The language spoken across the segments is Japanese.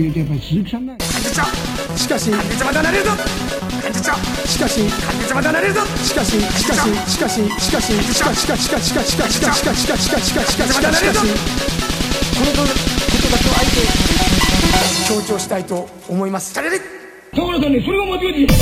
聞いてやっぱり鈴木さんがしかしまだなれるぞしかしまだなれるぞしかししかししかししかししかししかししかししかししかししかししかししかししかししかししかししかししかしこの言葉と相手を強調したいと思います田原さんねそれが間違いです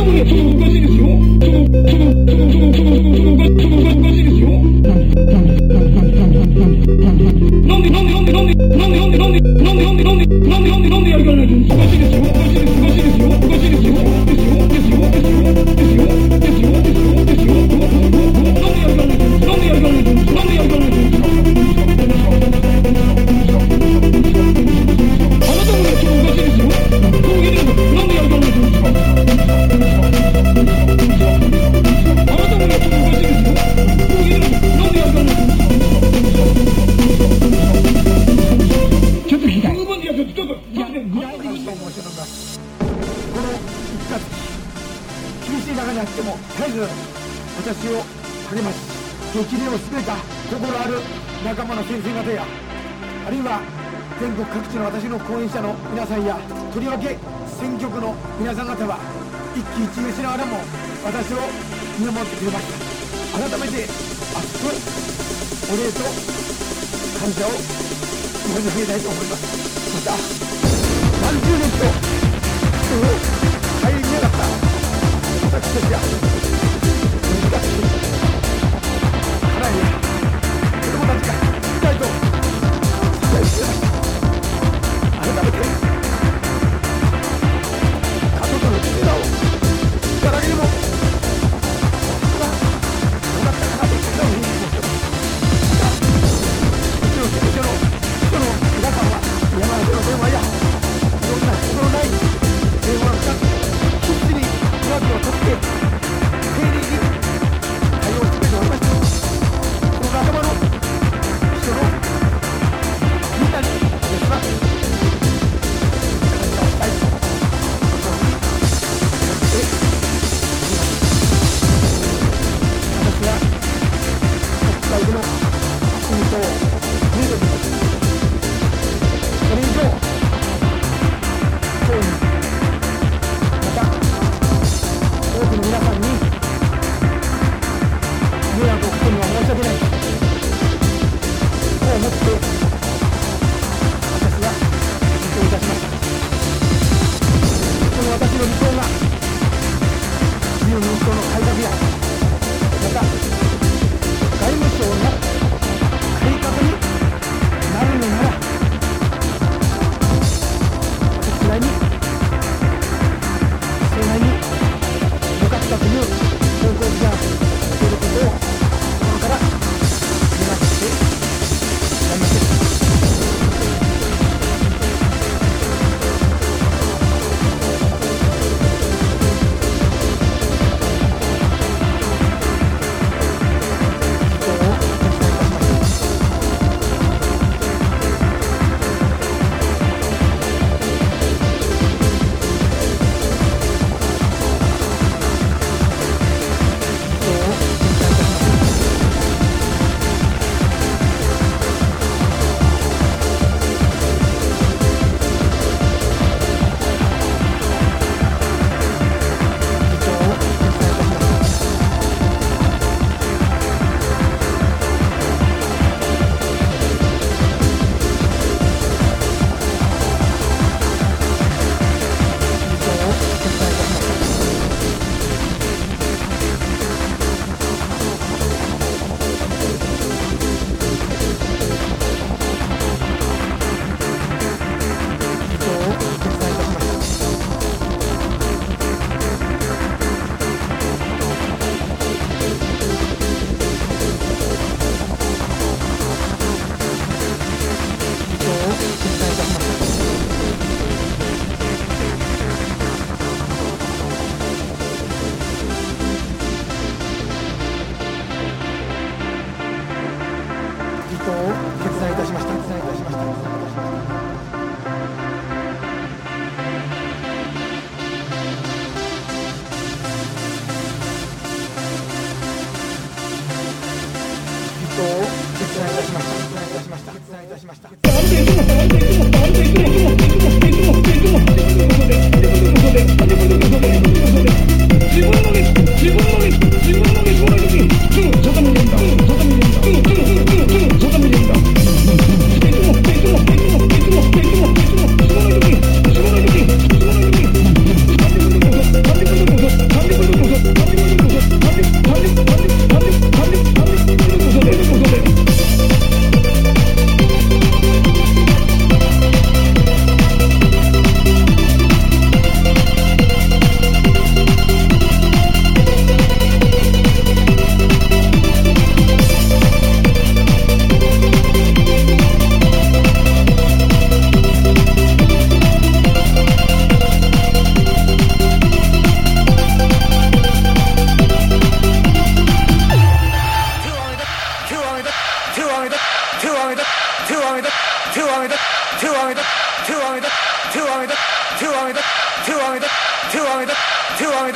正月初仲間の先生方やあるいは全国各地の私の講演者の皆さんやとりわけ選挙区の皆さん方は一喜一憂しながらも私を見守ってくれました。改めて熱くお礼と感謝を申し上げたいと思います。また何十年と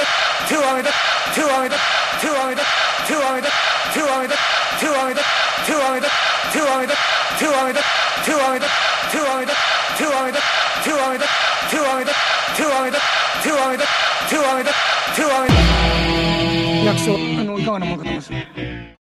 げた手を上げた手を上げた手を上げた手を上げた手を上げた手を上げた手を上げた手を上げた手を上げた手を上げた手を上げた手を上げた手を上げた手を上げた手を上げた手を上げた手を上げた手を上げた役所あのいかがなものかと思います。